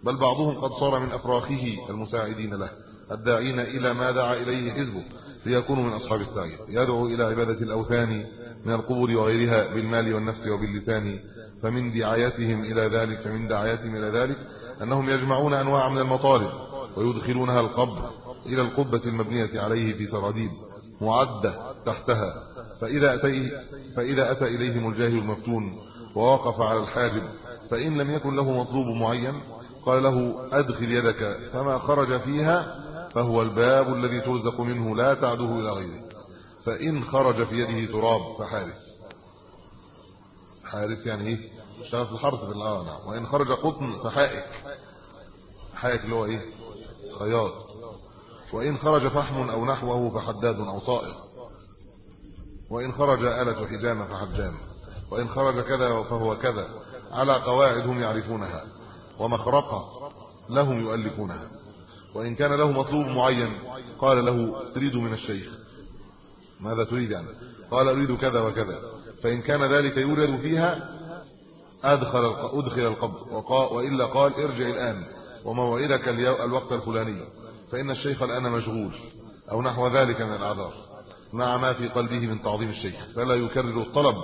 بل بعضهم قد صار من أفراخه المساعدين له الداعين إلى ما دعا إليه حزبه ليكونوا من أصحاب السعير. يدعو إلى عبادة الأوثان من القبور وغيرها بالمال والنفس وباللسان فمن دعايتهم إلى ذلك فمن دعايتهم إلى ذلك أنهم يجمعون أنواع من المطالب ويدخلونها القبر إلى القبة المبنية عليه في سراديب معدة تحتها. فإذا اتي فإذا أتى إليهم الجاهل المفتون ووقف على الحاجب فإن لم يكن له مطلوب معين قال له أدخل يدك فما خرج فيها فهو الباب الذي ترزق منه لا تعده إلى غيره. فإن خرج في يده تراب فحارث حارث يعني إيه؟ اشتغل في الحرث في الاه نعم. وإن خرج قطن فحائك. حائك اللي هو إيه؟ خياط. وإن خرج فحم أو نحوه فحداد أو صائغ وإن خرج آلة حجامة فحجام وإن خرج كذا فهو كذا على قواعد هم يعرفونها ومخرقة لهم يؤلفونها. وإن كان له مطلوب معين قال له تريد من الشيخ. ماذا تريد يعني قال أريد كذا وكذا. فإن كان ذلك يورد فيها أدخل أدخل القبض وإلا قال ارجع الآن وموعدك الوقت الفلاني. فإن الشيخ الآن مشغول أو نحو ذلك من الأعذار. مع ما في قلبه من تعظيم الشيخ فلا يكرر الطلب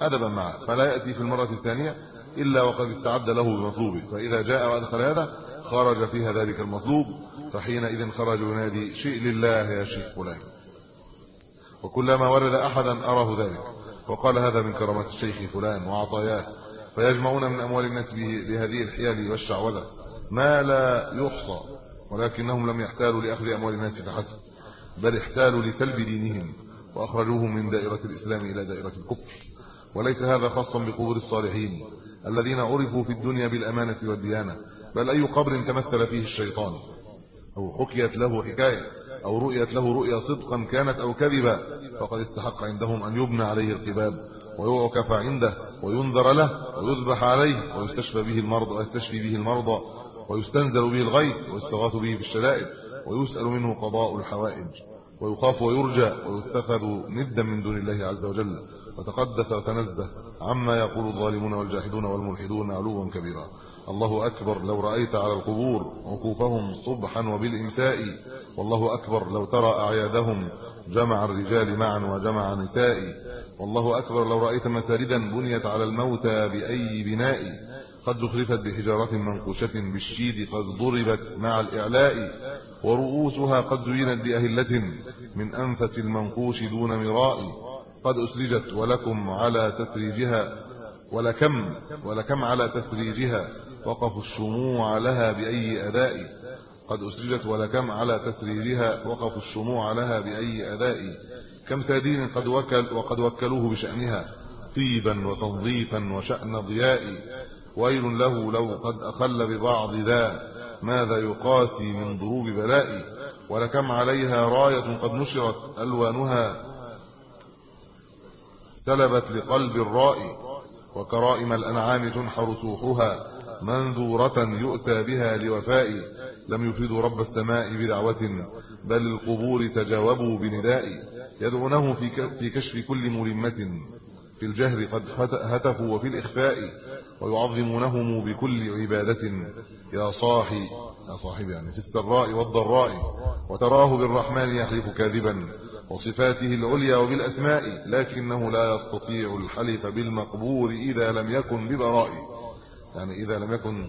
أدبا معه فلا يأتي في المرة الثانية إلا وقد استعد له بمطلوبه فإذا جاء وأدخل هذا خرج فيها ذلك المطلوب فحينئذ خرج ينادي شيء لله يا شيخ فلان. وكلما ورد أحدا أراه ذلك وقال هذا من كرامات الشيخ فلان وعطاياه فيجمعون من أموال الناس بهذه الحيل والشعوذة. ما لا يحصى ولكنهم لم يحتالوا لأخذ أموال الناس فحسب بل احتالوا لسلب دينهم وأخرجوهم من دائرة الإسلام إلى دائرة الكفر. وليس هذا خاصا بقبور الصالحين الذين عرفوا في الدنيا بالأمانة والديانة بل أي قبر تمثل فيه الشيطان؟ أو حكيت له حكاية أو رؤيت له رؤيا صدقا كانت أو كذبا فقد استحق عندهم أن يبنى عليه القباب ويعكف عنده وينذر له ويذبح عليه ويستشفى به المرضى ويستشفي به المرضى ويستنزل به الغيث ويستغاث به في الشدائد. ويسأل منه قضاء الحوائج ويخاف ويرجى ويتخذ ندا من دون الله عز وجل وتقدس وتنزه عما يقول الظالمون والجاحدون والملحدون علوا كبيرا. الله أكبر لو رأيت على القبور وقوفهم صبحا وبالإمساء والله أكبر لو ترى أعيادهم جمع الرجال معا وجمع نساء. والله أكبر لو رأيت مساردا بنيت على الموتى بأي بناء. قد زخرفت بحجارة منقوشة بالشيد قد ضربت مع الإعلاء ورؤوسها قد زينت بأهلة من أنفس المنقوش دون مراء قد أسرجت ولكم على تسريجها ولكم ولكم على تسريجها وقفوا الشموع لها بأي أداء قد أسرجت ولكم على تسريجها وقفوا الشموع لها بأي أداء كم سادين قد وكل وقد وكلوه بشأنها طيبا وتنظيفا وشأن ضياء ويل له لو قد أخل ببعض ذا ماذا يقاسي من ضروب بلاء ولكم عليها راية قد نشرت ألوانها. سلبت لقلب الرائي وكرائم الأنعام تنحر سوحها. منذورة يؤتى بها لوفاء لم يفيدوا رب السماء بدعوة بل القبور تجاوبوا بنداء يدعونه في كشف كل ملمة. في الجهر قد هتفوا وفي الإخفاء. ويعظمونهم بكل عبادة. يا صاحي يا صاحب يعني في السراء والضراء وتراه بالرحمن يحلف كاذبا وصفاته العليا وبالأسماء لكنه لا يستطيع الحلف بالمقبور إذا لم يكن ببراء. يعني إذا لم يكن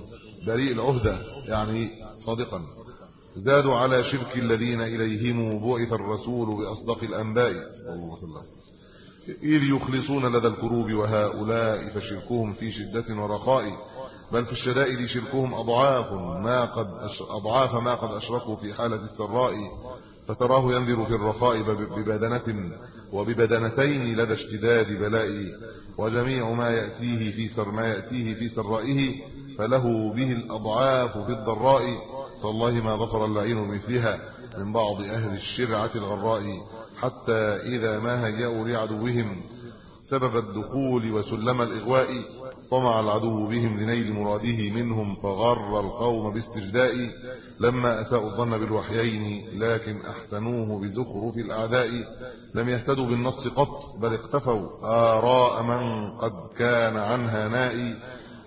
بريء العهدة يعني صادقا. زادوا على شرك الذين إليهم بعث الرسول بأصدق الأنباء. صلى الله عليه وسلم. إذ يخلصون لدى الكروب وهؤلاء فشركهم في شدة ورخاء بل في الشدائد شركهم أضعاف ما قد أضعاف ما قد أشركوا في حالة السراء فتراه ينذر في الرخاء ببدنة وببدنتين لدى اشتداد بلاء وجميع ما يأتيه في سر ما يأتيه في سرائه فله به الأضعاف في الضراء. فالله ما ظفر اللعين مثلها من بعض أهل الشرعة الغراء. حتى إذا ما هيأوا لعدوهم سبب الدخول وسلم الإغواء طمع العدو بهم لنيل مراده منهم فغر القوم باستجداء لما أساءوا الظن بالوحيين لكن أحسنوه بزخرف الأعداء. لم يهتدوا بالنص قط بل اقتفوا. آراء من قد كان عنها نائي.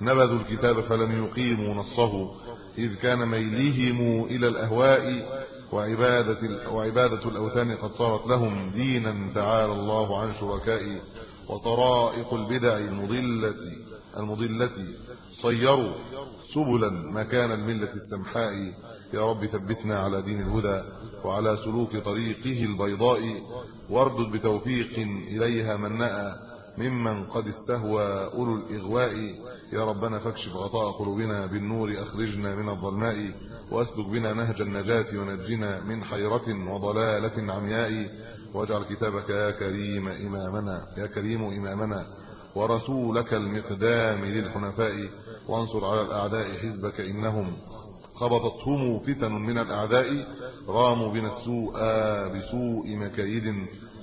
نبذوا الكتاب فلم يقيموا نصه. إذ كان ميلهم إلى الأهواء وعبادة, وعبادة الأوثان قد صارت لهم دينا تعالى الله عن شركائي وطرائق البدع المضلة المضلة. صيروا سبلا مكان الملة السمحاء يا رب ثبتنا على دين الهدى وعلى سلوك طريقه البيضاء. واردد بتوفيق إليها من نأى ممن قد استهوى أولو الإغواء. يا ربنا فاكشف غطاء قلوبنا بالنور أخرجنا من الظلماء. واسلك بنا نهج النجاة ونجنا من حيرة وضلالة عمياء. واجعل كتابك يا كريم إمامنا يا كريم إمامنا ورسولك المقدام للحنفاء. وانصر على الأعداء حزبك إنهم خبطتهم فتن من الأعداء. راموا بنا السوء بسوء مكايد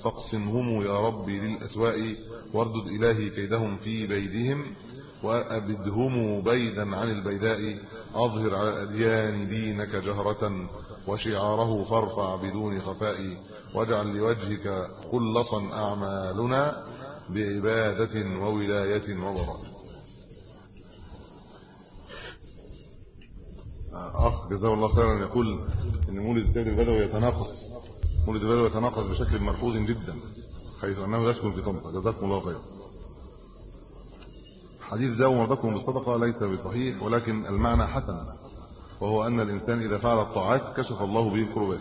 فاقسمهم يا ربي للأسواء. واردد إلهي كيدهم في بيدهم وأبدهم بيدا عن البيداء أظهر على الأديان دينك جهرة وشعاره فارفع بدون خفاء واجعل لوجهك خلصا أعمالنا بعبادة وولاية وبراء أخ جزاه الله خيرا يقول إن مولد السيد البدوي يتناقص. مولد البدوي يتناقض بشكل مرفوض جدا حيث أنه يسكن في طنطا. جزاكم الله خيرا. حديث داو مرضكم بالصدقه ليس بصحيح ولكن المعنى حسن وهو أن الإنسان إذا فعل الطاعات كشف الله به الكربات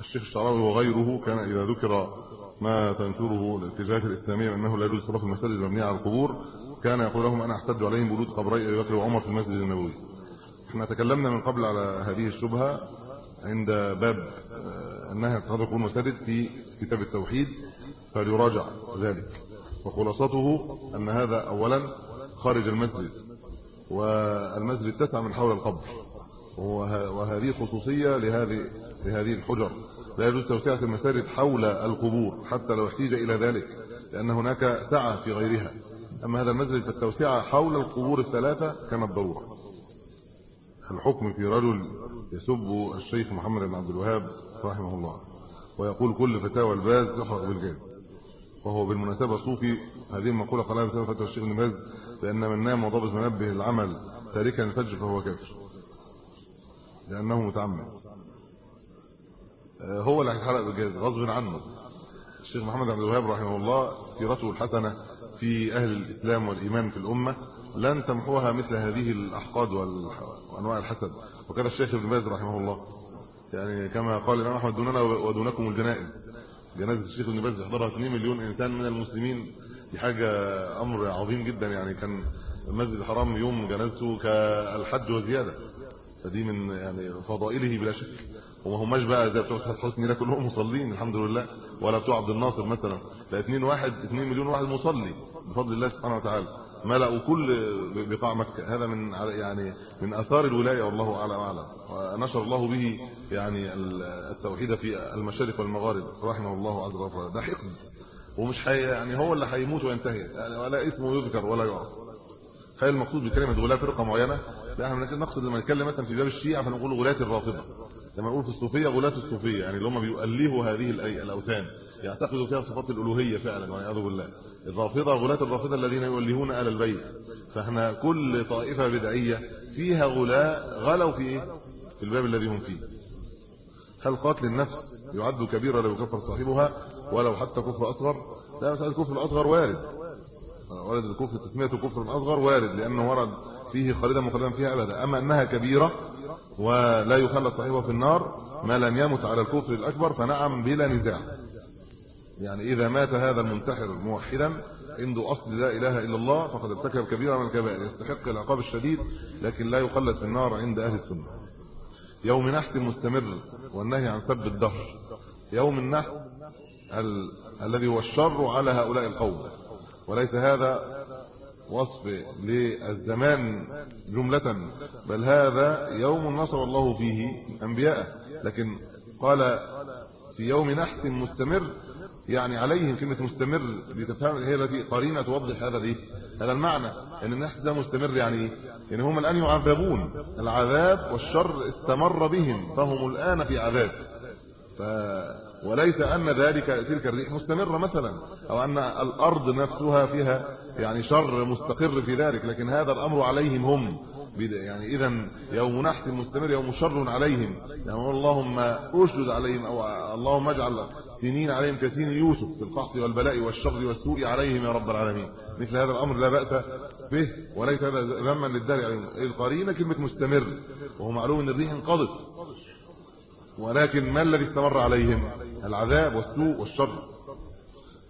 الشيخ الشعراوي وغيره كان إذا ذكر ما تنشره الاتجاهات الاسلاميه أنه لا يجوز صرف المساجد المبنية على القبور كان يقول لهم أنا أحتج عليهم بولود قبري أبي بكر وعمر في المسجد النبوي. إحنا تكلمنا من قبل على هذه الشبهة عند باب آه، عن اتخاذ القبور مساجد في كتاب التوحيد فليراجع ذلك. وخلاصته أن هذا اولا خارج المسجد والمسجد تسع من حول القبر وهذه خصوصية لهذه لهذه الحجر. لا يجوز توسعة المساجد حول القبور حتى لو احتيج إلى ذلك لأن هناك سعة في غيرها. أما هذا المسجد فالتوسعة حول القبور الثلاثة كانت ضرورة. الحكم في رجل يسب الشيخ محمد بن عبد الوهاب رحمه الله ويقول كل فتاوى الباز تحرق بالجاز وهو بالمناسبة صوفي هذه المقولة قالها بسبب فتوى الشيخ ابن باز بأن من نام وضبط منبه العمل تاركا الفجر فهو كافر. لأنه متعمد. آه، هو اللي هيتحرق بالجاز غصب عنه. الشيخ محمد عبد الوهاب رحمه الله سيرته الحسنة في أهل الإسلام والإيمان في الأمة لن تمحوها مثل هذه الأحقاد وأنواع الحسد. وكذا الشيخ ابن باز رحمه الله يعني كما قال الإمام أحمد دوننا ودونكم الجنائز. جنازة الشيخ ابن باز يحضرها 2 مليون إنسان من المسلمين. دي حاجة أمر عظيم جدا يعني. كان المسجد الحرام يوم جنازته كالحج وزيادة. فدي من يعني فضائله بلا شك. وما هماش بقى زي بتوع حسني ده كلهم مصلين الحمد لله. ولا بتوع عبد الناصر مثلا. ده 2 واحد 2 مليون واحد مصلي بفضل الله سبحانه وتعالى. ملأوا كل بقاع مكة. هذا من يعني من آثار الولاية والله اعلم واعلم ونشر الله به يعني التوحيد في المشارق والمغارب رحمه الله عز وجل. ده حقد. ومش حي يعني هو اللي هيموت وينتهي. يعني ولا اسمه يذكر ولا يعرف. هل المقصود بكلمة غلاة فرقة معينة. لا إحنا نقصد لما نتكلم مثلا في باب الشيعة فنقول غلاة الرافضة. لما نقول في الصوفية غلاة الصوفية. يعني اللي هم بيؤلهوا هذه الأوثان. يعتقدوا فيها صفات الألوهية فعلا والعياذ بالله. الرافضة غلاة الرافضة الذين يؤلهون أهل البيت. فإحنا كل طائفة بدعية فيها غلاة غلوا في إيه؟ في الباب الذي هم فيه. هل قتل النفس يعد كبيرة لو كفر صاحبها؟ ولو حتى كفر أصغر؟ لا مساله الكفر الأصغر وارد. وارد الكفر تسمية كفر أصغر وارد لأنه ورد فيه خالدا مخلدا فيها أبدا. أما أنها كبيرة ولا يخلد صاحبها في النار ما لم يمت على الكفر الأكبر فنعم بلا نزاع. يعني إذا مات هذا المنتحر موحدا عنده أصل لا إله إلا الله فقد ارتكب كبيره من الكبائر يستحق العقاب الشديد لكن لا يخلد في النار عند أهل السنة. يوم نحت مستمر والنهي عن سب الدهر. يوم النحت ال... الذي هو الشر على هؤلاء القوم. وليس هذا وصف للزمان جملة بل هذا يوم نصر الله فيه أنبياءه. لكن قال في يوم نحت مستمر يعني عليهم كلمة مستمر لتفهم هي التي قرينة توضح هذا الإيه؟ هذا المعنى إن النحت ده مستمر يعني إيه؟ يعني هم الآن يعذبون العذاب والشر استمر بهم فهم الآن في عذاب. ف وليس أن ذلك تلك الريح مستمرة مثلا أو أن الأرض نفسها فيها يعني شر مستقر في ذلك لكن هذا الأمر عليهم هم. يعني اذا يوم نحت مستمر يوم شر عليهم. يعني اللهم أشدد عليهم أو اللهم اجعل سنين عليهم كسين يوسف في القحط والبلاء والشر والسوء عليهم يا رب العالمين. مثل هذا الأمر لا بأس به وليس هذا ذما للدار عليهم القرينه كلمه مستمر. وهو معلوم أن الريح انقضت. ولكن ما الذي استمر عليهم؟ العذاب والسوء والشر.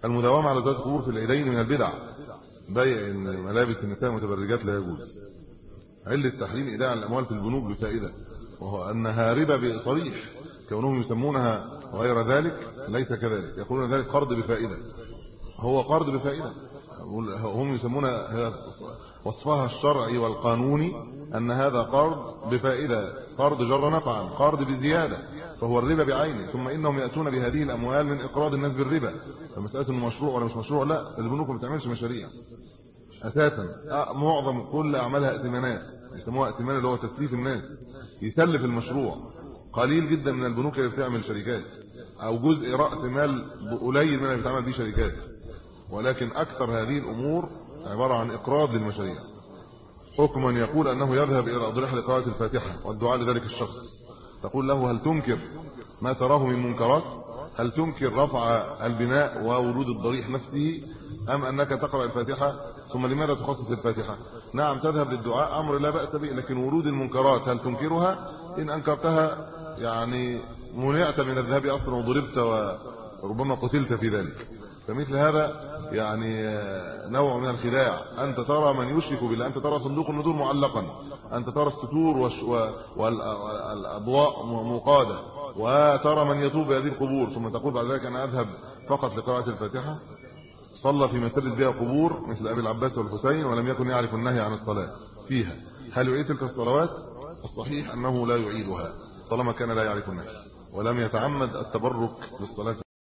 المداومة على ذات القبور في العيدين من البدع. بيع ملابس النساء المتبرجات لا يجوز. علة تحريم إيداع الأموال في البنوك بفائدة. وهو أنها ربا بصريح. كونهم يسمونها غير ذلك ليس كذلك. يقولون ذلك قرض بفائدة. هو قرض بفائدة. هم يسمون وصفها الشرعي والقانوني أن هذا قرض بفائدة قرض جر نفعا قرض بزيادة فهو الربا بعينه. ثم إنهم يأتون بهذه الأموال من إقراض الناس بالربا فمسألة مشروع ولا مش مشروع؟ لا البنوك ما بتعملش مشاريع. أساسا معظم كل أعمالها ائتمانات. يسموها ائتمان اللي هو تسليف الناس. يسلف المشروع. قليل جدا من البنوك اللي بتعمل شركات أو جزء رأس مال قليل منها بتعمل بيه شركات. ولكن أكثر هذه الأمور عبارة عن إقراض للمشاريع. حكم من يقول أنه يذهب إلى الاضرحه لقراءه الفاتحة والدعاء لذلك الشخص. تقول له هل تنكر ما تراه من منكرات؟ هل تنكر رفع البناء وورود الضريح نفسه؟ أم أنك تقرأ الفاتحة ثم لماذا تخصص الفاتحة؟ نعم تذهب للدعاء. أمر لا بأس به لكن ورود المنكرات هل تنكرها؟ إن أنكرتها يعني منعت من الذهاب أصلا وضربت وربما قتلت في ذلك. فمثل هذا يعني نوع من الخداع. أنت ترى من يشرك بالله. أنت ترى صندوق النذور معلقا. أنت ترى الستور والأضواء مقادة. وترى من يطوب هذه القبور. ثم تقول بعد ذلك أنا أذهب فقط لقراءة الفاتحة. صلى في مسجد بها قبور مثل أبي العباس والحسين ولم يكن يعرف النهي عن الصلاة فيها. هل يعيد تلك الصلوات؟ الصحيح أنه لا يعيدها. طالما كان لا يعرف النهي ولم يتعمد التبرك بالصلاه